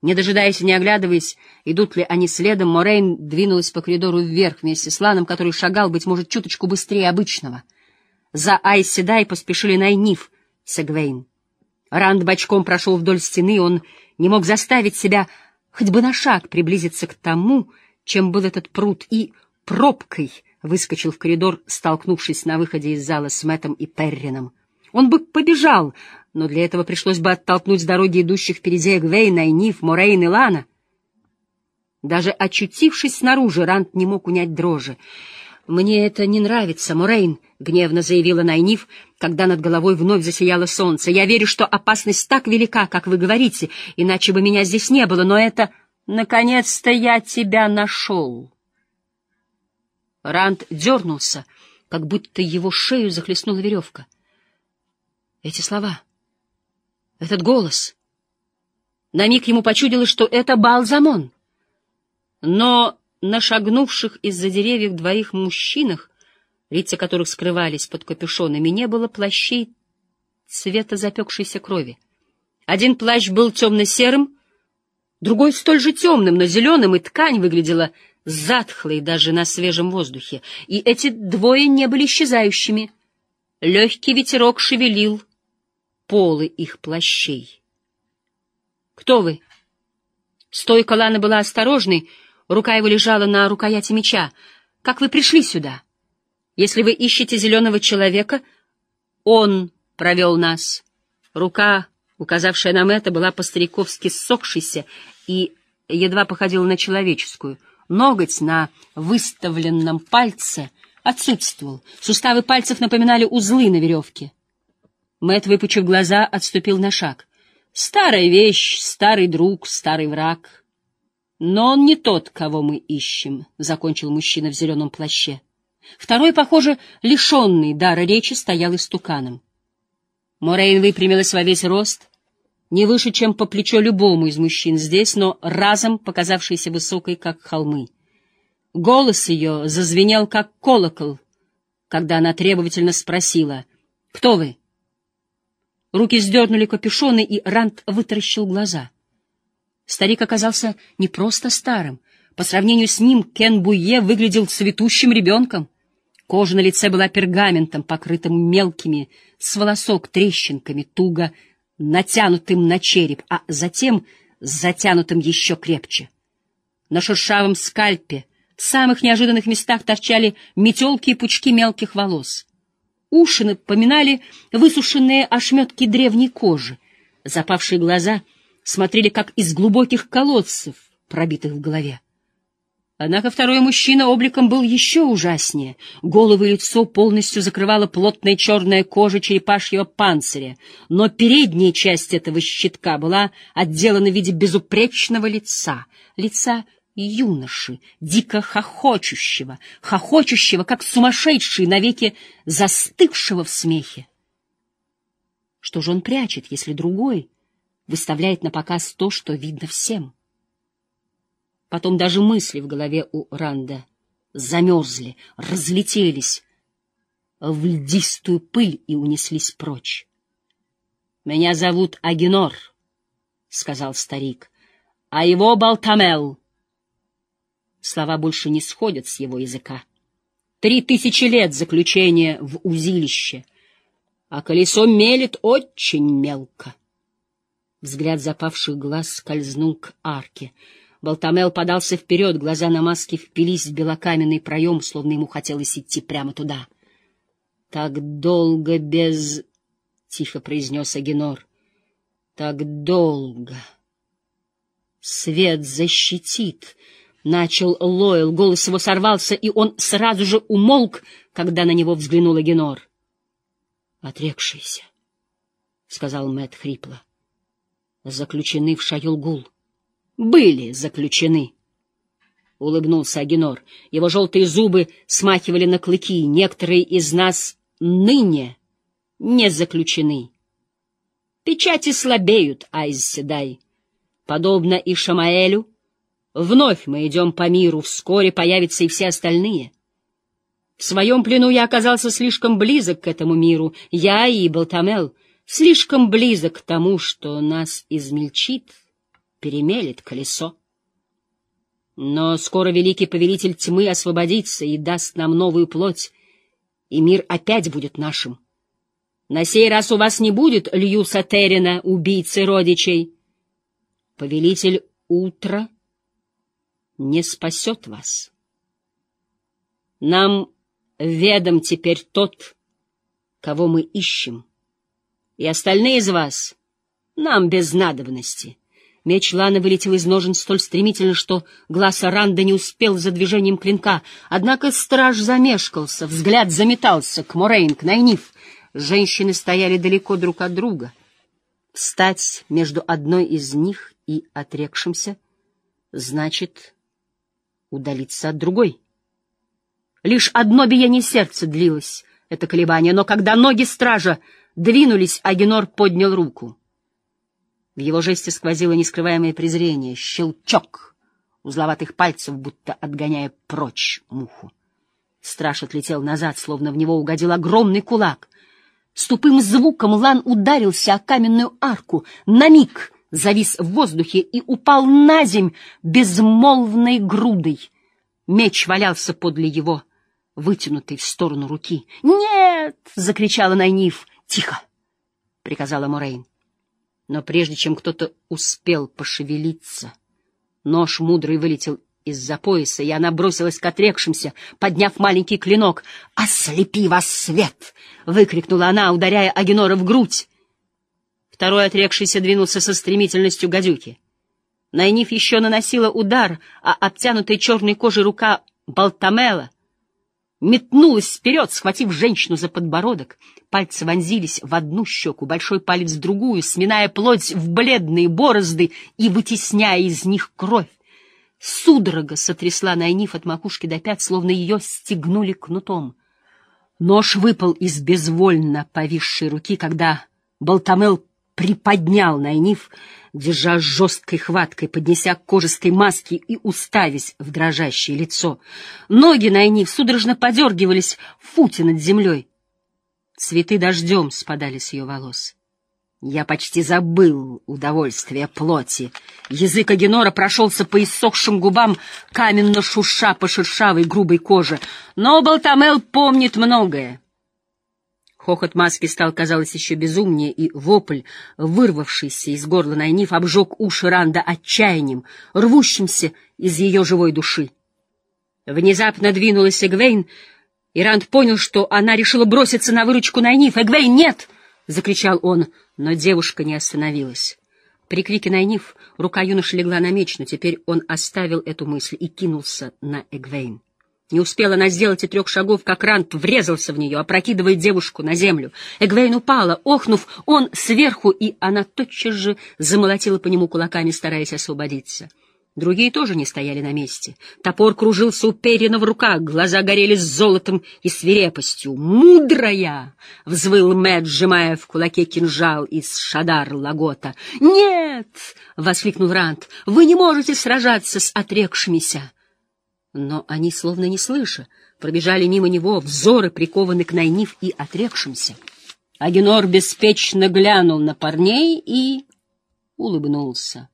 Не дожидаясь и не оглядываясь, идут ли они следом, Морейн двинулась по коридору вверх вместе с Ланом, который шагал, быть может, чуточку быстрее обычного. За Айседай поспешили Найниф с Эгвейн. Ранд бочком прошел вдоль стены, он не мог заставить себя хоть бы на шаг приблизиться к тому, чем был этот пруд, и пробкой выскочил в коридор, столкнувшись на выходе из зала с Мэттом и Перрином. Он бы побежал, но для этого пришлось бы оттолкнуть с дороги идущих впереди Эгвейна, Найниф, Морейн и Лана. Даже очутившись снаружи, Ранд не мог унять дрожи. «Мне это не нравится, Морейн», — гневно заявила Найниф, когда над головой вновь засияло солнце. «Я верю, что опасность так велика, как вы говорите, иначе бы меня здесь не было, но это... Наконец-то я тебя нашел!» Ранд дернулся, как будто его шею захлестнула веревка. Эти слова, этот голос... На миг ему почудилось, что это Балзамон. Но на шагнувших из-за деревьев двоих мужчинах, лица которых скрывались под капюшонами, не было плащей цвета запекшейся крови. Один плащ был темно-серым, другой столь же темным, но зеленым, и ткань выглядела затхлой даже на свежем воздухе. И эти двое не были исчезающими. Легкий ветерок шевелил полы их плащей. «Кто вы?» Стойка Ланы была осторожной, Рука его лежала на рукояти меча. «Как вы пришли сюда? Если вы ищете зеленого человека, он провел нас». Рука, указавшая нам это, была по-стариковски ссохшейся и едва походила на человеческую. Ноготь на выставленном пальце отсутствовал. Суставы пальцев напоминали узлы на веревке. Мэт, выпучив глаза, отступил на шаг. «Старая вещь, старый друг, старый враг». Но он не тот, кого мы ищем, — закончил мужчина в зеленом плаще. Второй, похоже, лишенный дара речи, стоял истуканом. Морейн выпрямилась во весь рост, не выше, чем по плечо любому из мужчин здесь, но разом показавшейся высокой, как холмы. Голос ее зазвенел, как колокол, когда она требовательно спросила «Кто вы?». Руки сдернули капюшоны, и Рант вытаращил глаза — Старик оказался не просто старым. По сравнению с ним Кен Буе выглядел цветущим ребенком. Кожа на лице была пергаментом, покрытым мелкими, с волосок трещинками, туго натянутым на череп, а затем затянутым еще крепче. На шершавом скальпе в самых неожиданных местах торчали метелки и пучки мелких волос. Уши напоминали высушенные ошметки древней кожи, запавшие глаза — смотрели как из глубоких колодцев, пробитых в голове. Однако второй мужчина обликом был еще ужаснее. Голову и лицо полностью закрывала плотная черная кожа черепашьего панциря, но передняя часть этого щитка была отделана в виде безупречного лица, лица юноши, дико хохочущего, хохочущего, как сумасшедший, навеки застывшего в смехе. Что же он прячет, если другой выставляет на показ то, что видно всем. Потом даже мысли в голове у Ранда замерзли, разлетелись в льдистую пыль и унеслись прочь. — Меня зовут Агинор, — сказал старик, — а его Балтамел. Слова больше не сходят с его языка. Три тысячи лет заключения в узилище, а колесо мелет очень мелко. Взгляд запавших глаз скользнул к арке. Балтамел подался вперед, глаза на маске впились в белокаменный проем, словно ему хотелось идти прямо туда. — Так долго без... — тихо произнес Агенор. — Так долго. Свет защитит. Начал Лойл, голос его сорвался, и он сразу же умолк, когда на него взглянул Агенор. — Отрекшийся, — сказал Мэт хрипло заключены в Шаюлгул. Были заключены. — улыбнулся Агинор. Его желтые зубы смахивали на клыки. Некоторые из нас ныне не заключены. Печати слабеют, Айзседай. Подобно и Шамаэлю, вновь мы идем по миру, вскоре появятся и все остальные. В своем плену я оказался слишком близок к этому миру, я и Балтамел — слишком близок к тому, что нас измельчит перемелет колесо. Но скоро великий повелитель тьмы освободится и даст нам новую плоть, и мир опять будет нашим. На сей раз у вас не будет Льюса Террина, убийцы родичей. Повелитель утра не спасет вас. Нам ведом теперь тот, кого мы ищем, и остальные из вас нам без надобности. Меч Ланы вылетел из ножен столь стремительно, что глаз Аранда не успел за движением клинка. Однако страж замешкался, взгляд заметался к Морейн, к Найниф. Женщины стояли далеко друг от друга. Встать между одной из них и отрекшимся значит удалиться от другой. Лишь одно биение сердца длилось, это колебание, но когда ноги стража двинулись, Агенор поднял руку. В его жесте сквозило нескрываемое презрение, щелчок узловатых пальцев, будто отгоняя прочь муху. Страж отлетел назад, словно в него угодил огромный кулак. С тупым звуком Лан ударился о каменную арку, на миг завис в воздухе и упал на земь безмолвной грудой. Меч валялся подле его, вытянутый в сторону руки. «Нет!» — закричала Найниф. «Тихо!» — приказала Морейн. Но прежде чем кто-то успел пошевелиться, нож мудрый вылетел из-за пояса, и она бросилась к отрекшимся, подняв маленький клинок. «Ослепи вас, свет!» — выкрикнула она, ударяя Агенора в грудь. Второй отрекшийся двинулся со стремительностью гадюки. Найниф еще наносила удар, а обтянутая черной кожей рука Балтамела метнулась вперед, схватив женщину за подбородок. Пальцы вонзились в одну щеку, большой палец в другую, сминая плоть в бледные борозды и вытесняя из них кровь. Судорога сотрясла Найниф от макушки до пят, словно ее стегнули кнутом. Нож выпал из безвольно повисшей руки, когда Балтамел приподнял Найниф, держа жесткой хваткой, поднеся к кожистой маске и уставясь в дрожащее лицо. Ноги Найниф судорожно подергивались в футе над землей. Цветы дождем спадали с ее волос. Я почти забыл удовольствие плоти. Язык Агенора прошелся по иссохшим губам, каменно шуша по шершавой грубой коже. Но Балтамел помнит многое. Хохот маски стал, казалось, еще безумнее, и вопль, вырвавшийся из горла Найниф, обжег уши Ранда отчаянием, рвущимся из ее живой души. Внезапно двинулась Эгвейн, и Ранд понял, что она решила броситься на выручку Найниф. «Эгвейн, нет!» — закричал он, но девушка не остановилась. При крике Найниф рука юноши легла на меч, но теперь он оставил эту мысль и кинулся на Эгвейн. Не успела она сделать и трех шагов, как Рант врезался в нее, опрокидывая девушку на землю. Эгвейн упала, охнув, он сверху, и она тотчас же замолотила по нему кулаками, стараясь освободиться. Другие тоже не стояли на месте. Топор кружился уперенно в руках, глаза горели с золотом и свирепостью. «Мудрая!» — взвыл Мэтт, сжимая в кулаке кинжал из шадар Лагота. «Нет!» — воскликнул Рант. «Вы не можете сражаться с отрекшимися!» Но они, словно не слыша, пробежали мимо него, взоры прикованы к Найниф и отрекшимся. Агенор беспечно глянул на парней и улыбнулся.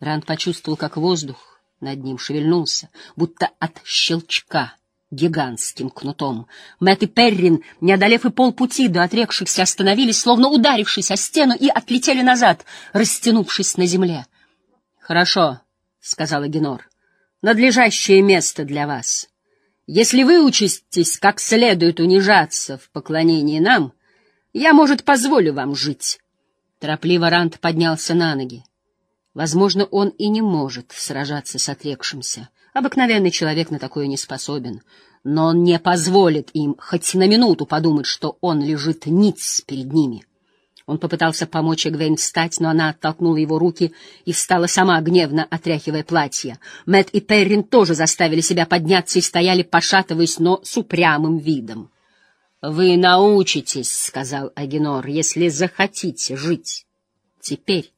Ранд почувствовал, как воздух над ним шевельнулся, будто от щелчка гигантским кнутом. Мэтт и Перрин, не одолев и полпути до отрекшихся, остановились, словно ударившись о стену, и отлетели назад, растянувшись на земле. — Хорошо, — сказал Агенор надлежащее место для вас. Если вы учитесь как следует унижаться в поклонении нам, я, может, позволю вам жить. Торопливо Рант поднялся на ноги. Возможно, он и не может сражаться с отрекшимся. Обыкновенный человек на такое не способен. Но он не позволит им хоть на минуту подумать, что он лежит ниц перед ними. Он попытался помочь Эгвейн встать, но она оттолкнула его руки и встала сама, гневно отряхивая платье. Мэт и Перрин тоже заставили себя подняться и стояли, пошатываясь, но с упрямым видом. — Вы научитесь, — сказал Агенор, — если захотите жить. Теперь,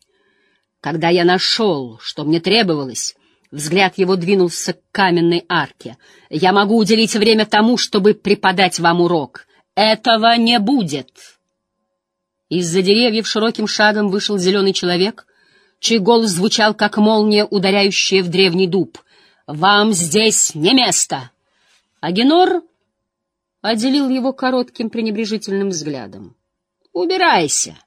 когда я нашел, что мне требовалось, взгляд его двинулся к каменной арке. Я могу уделить время тому, чтобы преподать вам урок. Этого не будет. Из-за деревьев широким шагом вышел зеленый человек, чей голос звучал, как молния, ударяющая в древний дуб. «Вам здесь не место!» Агенор отделил его коротким пренебрежительным взглядом. «Убирайся!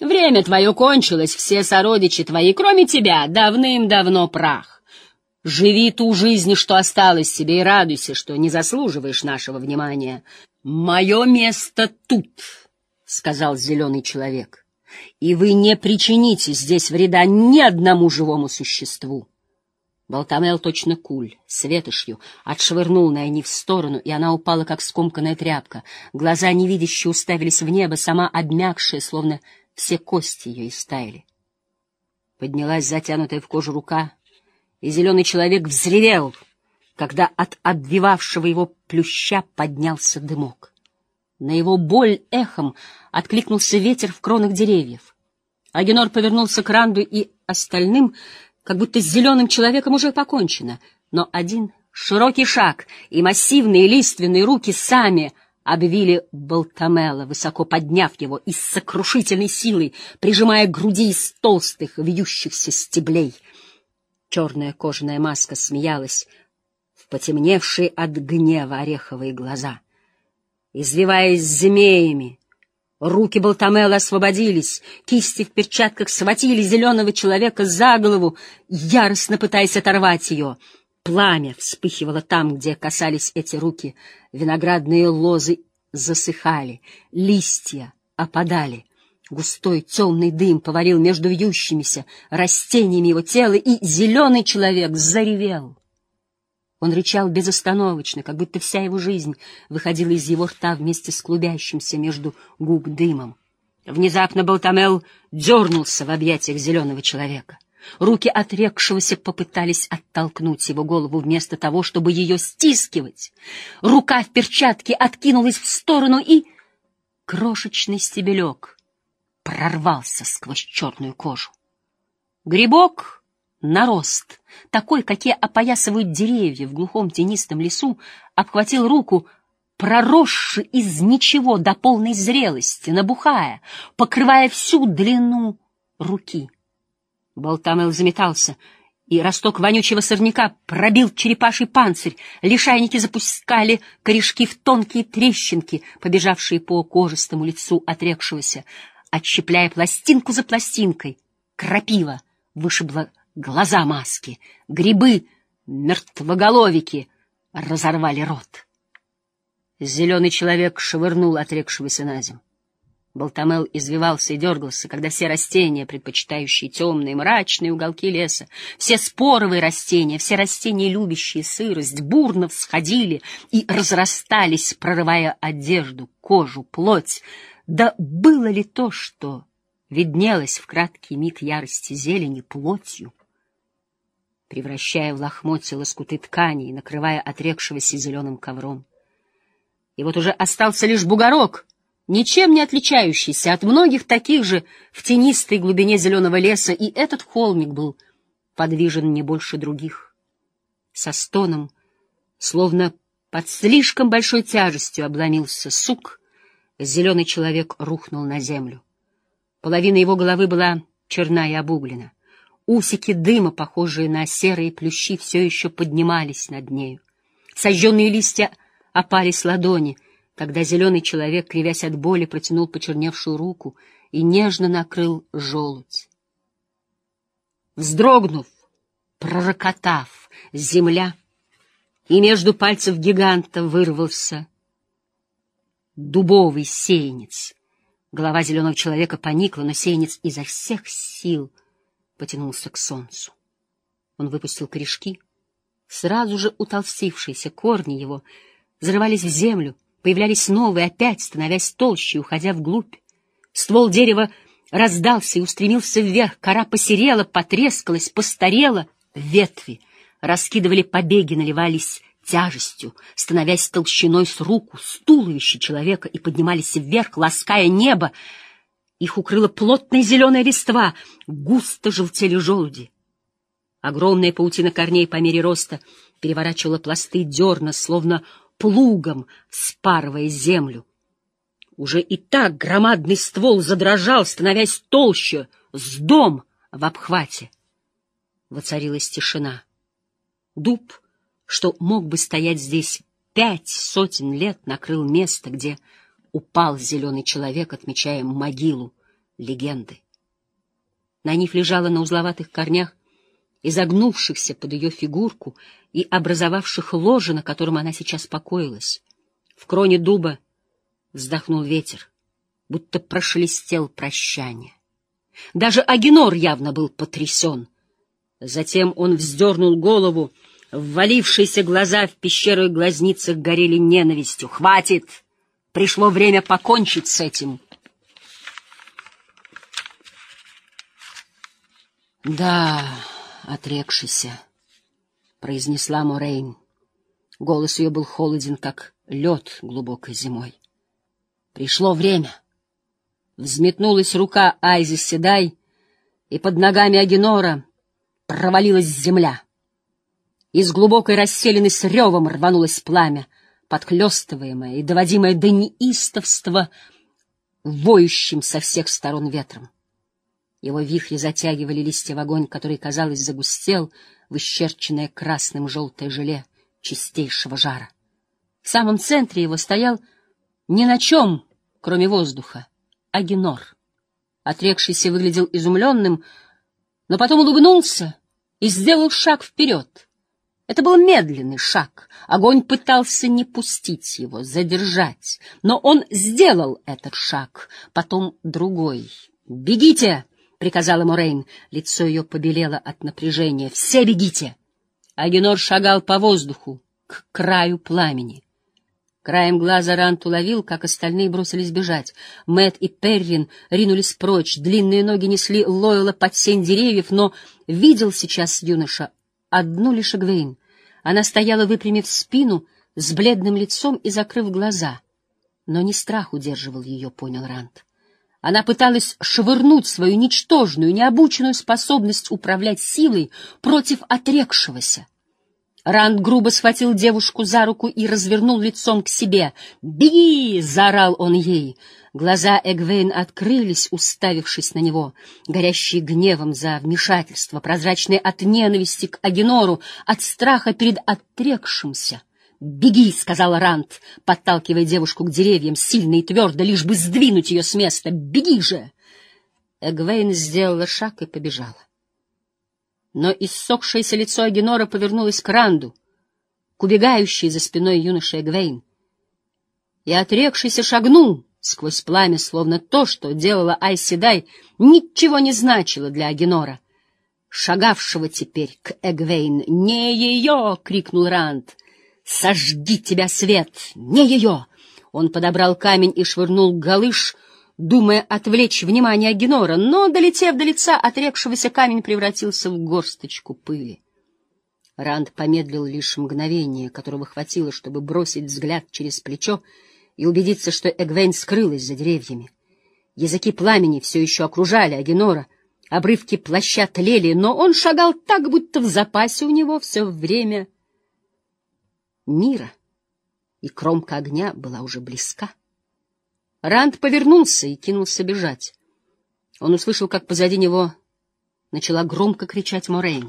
Время твое кончилось, все сородичи твои, кроме тебя, давным-давно прах. Живи ту жизнь, что осталось себе, и радуйся, что не заслуживаешь нашего внимания. Мое место тут!» — сказал зеленый человек, — и вы не причините здесь вреда ни одному живому существу. Болтамел точно куль, с ветошью, отшвырнул Найни в сторону, и она упала, как скомканная тряпка. Глаза невидящие уставились в небо, сама обмякшая, словно все кости ее истаяли. Поднялась затянутая в кожу рука, и зеленый человек взревел, когда от обвивавшего его плюща поднялся дымок. На его боль эхом откликнулся ветер в кронах деревьев. Агенор повернулся к Ранду и остальным, как будто с зеленым человеком уже покончено, но один широкий шаг и массивные лиственные руки сами обвили Болтамела, высоко подняв его и с сокрушительной силой, прижимая груди из толстых, вьющихся стеблей. Черная кожаная маска смеялась в потемневшие от гнева ореховые глаза — извиваясь змеями. Руки Болтамела освободились, кисти в перчатках схватили зеленого человека за голову, яростно пытаясь оторвать ее. Пламя вспыхивало там, где касались эти руки, виноградные лозы засыхали, листья опадали. Густой темный дым поварил между вьющимися растениями его тела, и зеленый человек заревел. Он рычал безостановочно, как будто вся его жизнь выходила из его рта вместе с клубящимся между губ дымом. Внезапно Болтамел дернулся в объятиях зеленого человека. Руки отрекшегося попытались оттолкнуть его голову вместо того, чтобы ее стискивать. Рука в перчатке откинулась в сторону, и крошечный стебелек прорвался сквозь черную кожу. Грибок нарост, такой, какие опоясывают деревья в глухом тенистом лесу, обхватил руку, проросший из ничего до полной зрелости, набухая, покрывая всю длину руки. Болтамел заметался, и росток вонючего сорняка пробил черепаший панцирь, лишайники запускали корешки в тонкие трещинки, побежавшие по кожистому лицу отрекшегося, отщепляя пластинку за пластинкой. Крапива вышибла глаза маски, грибы, мертвоголовики разорвали рот. Зеленый человек швырнул отрекшегося на землю. Болтамел извивался и дергался, когда все растения, предпочитающие темные мрачные уголки леса, все споровые растения, все растения, любящие сырость, бурно всходили и разрастались, прорывая одежду, кожу, плоть. Да было ли то, что виднелось в краткий миг ярости зелени плотью? Превращая в лохмотья лоскуты ткани и накрывая отрекшегося зеленым ковром. И вот уже остался лишь бугорок, ничем не отличающийся от многих таких же в тенистой глубине зеленого леса, и этот холмик был подвижен не больше других. Со стоном, словно под слишком большой тяжестью обломился сук, зеленый человек рухнул на землю. Половина его головы была черна и обуглена. Усики дыма, похожие на серые плющи, все еще поднимались над нею. Сожженные листья опали с ладони, когда зеленый человек, кривясь от боли, протянул почерневшую руку и нежно накрыл желудь. Вздрогнув, пророкотав, земля, и между пальцев гиганта вырвался дубовый сеянец. Голова зеленого человека поникла, но сеянец изо всех сил — потянулся к солнцу. Он выпустил корешки. Сразу же утолстившиеся корни его взрывались в землю, появлялись новые, опять становясь толще, уходя вглубь. Ствол дерева раздался и устремился вверх, кора посерела, потрескалась, постарела, ветви раскидывали побеги, наливались тяжестью, становясь толщиной с руку, с туловища человека и поднимались вверх, лаская небо, их укрыла плотная зеленая листва, густо желтели желуди. Огромная паутина корней по мере роста переворачивала пласты дерна, словно плугом спарывая землю. Уже и так громадный ствол задрожал, становясь толще, с дом в обхвате. Воцарилась тишина. Дуб, что мог бы стоять здесь пять сотен лет, накрыл место, где упал зеленый человек, отмечая могилу легенды. На них лежала на узловатых корнях, изогнувшихся под ее фигурку и образовавших ложе, на котором она сейчас покоилась. В кроне дуба вздохнул ветер, будто прошелестел прощание. Даже Агинор явно был потрясен. Затем он вздернул голову, ввалившиеся глаза в пещеру и глазницах горели ненавистью. «Хватит! Пришло время покончить с этим!» «Да, отрекшийся», — произнесла Морейн. Голос ее был холоден, как лед глубокой зимой. «Пришло время». Взметнулась рука Айзи Седай, и под ногами Агинора провалилась земля. Из глубокой расселены с ревом рванулось пламя, подхлестываемое и доводимое до неистовства воющим со всех сторон ветром. Его вихри затягивали листья в огонь, который, казалось, загустел в исчерченное красным желтое желе чистейшего жара. В самом центре его стоял ни на чем, кроме воздуха, Агинор. Отрекшийся выглядел изумленным, но потом улыбнулся и сделал шаг вперед. Это был медленный шаг. Огонь пытался не пустить его, задержать. Но он сделал этот шаг, потом другой. «Бегите!» — приказала Морейн. Лицо ее побелело от напряжения. «Все бегите!» Агенор шагал по воздуху, к краю пламени. Краем глаза Рант уловил, как остальные бросились бежать. Мэт и Перрин ринулись прочь, длинные ноги несли Лойла под сень деревьев, но видел сейчас юноша одну лишь Эгвейн. Она стояла, выпрямив спину, с бледным лицом и закрыв глаза. Но не страх удерживал ее, понял Рант. Она пыталась швырнуть свою ничтожную, необученную способность управлять силой против отрекшегося. Ранд грубо схватил девушку за руку и развернул лицом к себе. «Беги!» — заорал он ей. Глаза Эгвейн открылись, уставившись на него, горящие гневом за вмешательство, прозрачные от ненависти к Агенору, от страха перед отрекшимся. «Беги!» — сказал Рант, подталкивая девушку к деревьям, сильно и твердо, лишь бы сдвинуть ее с места. «Беги же!» Эгвейн сделала шаг и побежала. Но иссохшееся лицо Агенора повернулось к Ранду, к убегающей за спиной юноши Эгвейн. И отрекшийся шагнул сквозь пламя, словно то, что делала Айседай, ничего не значило для Агенора, шагавшего теперь к Эгвейн. «Не ее!» — крикнул Ранд. Сожги тебя, свет! Не ее! Он подобрал камень и швырнул галыш, думая отвлечь внимание Генора, но, долетев до лица отрекшегося, камень превратился в горсточку пыли. Ранд помедлил лишь мгновение, которого хватило, чтобы бросить взгляд через плечо и убедиться, что Эгвейн скрылась за деревьями. Языки пламени все еще окружали Агенора, обрывки плаща тлели, но он шагал так, будто в запасе у него все время мира, и кромка огня была уже близка. Ранд повернулся и кинулся бежать. Он услышал, как позади него начала громко кричать Морейн.